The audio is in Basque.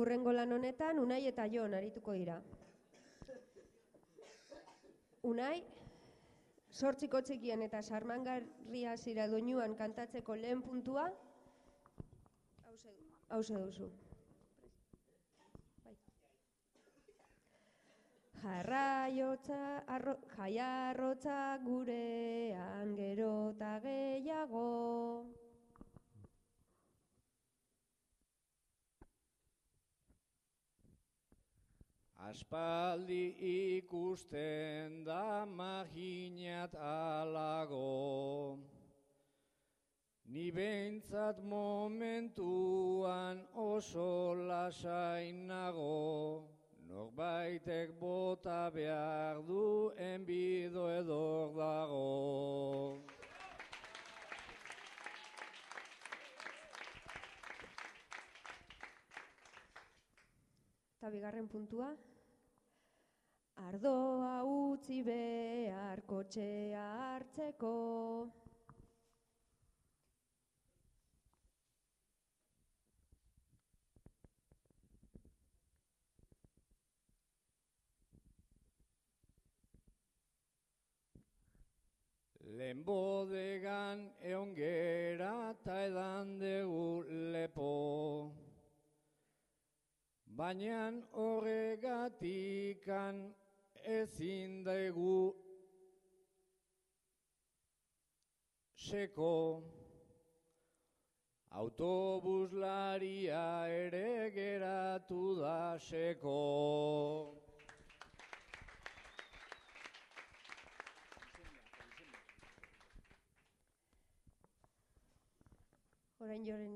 urrengo lan honetan Unai eta Jon arituko dira. Unai, sortziko txikien eta sarmangarria zira doinuan kantatzeko lehen puntua, hause duzu. Bai. Jarraiotza, arro, jaiarrotza gurean Aspaldi ikusten da maginat alago, Ni behintzat momentuan oso lasain nago, Norbaitek bota behar du enbido edor dago. Eta bigarren puntua. Ardoa utzi behar kotxea hartzeko. Lehen bodegan eon gera eta edan dugu lepo. Baina horregatikan ezin daigu seko. Autobuslaria ere geratu da seko. Orain joren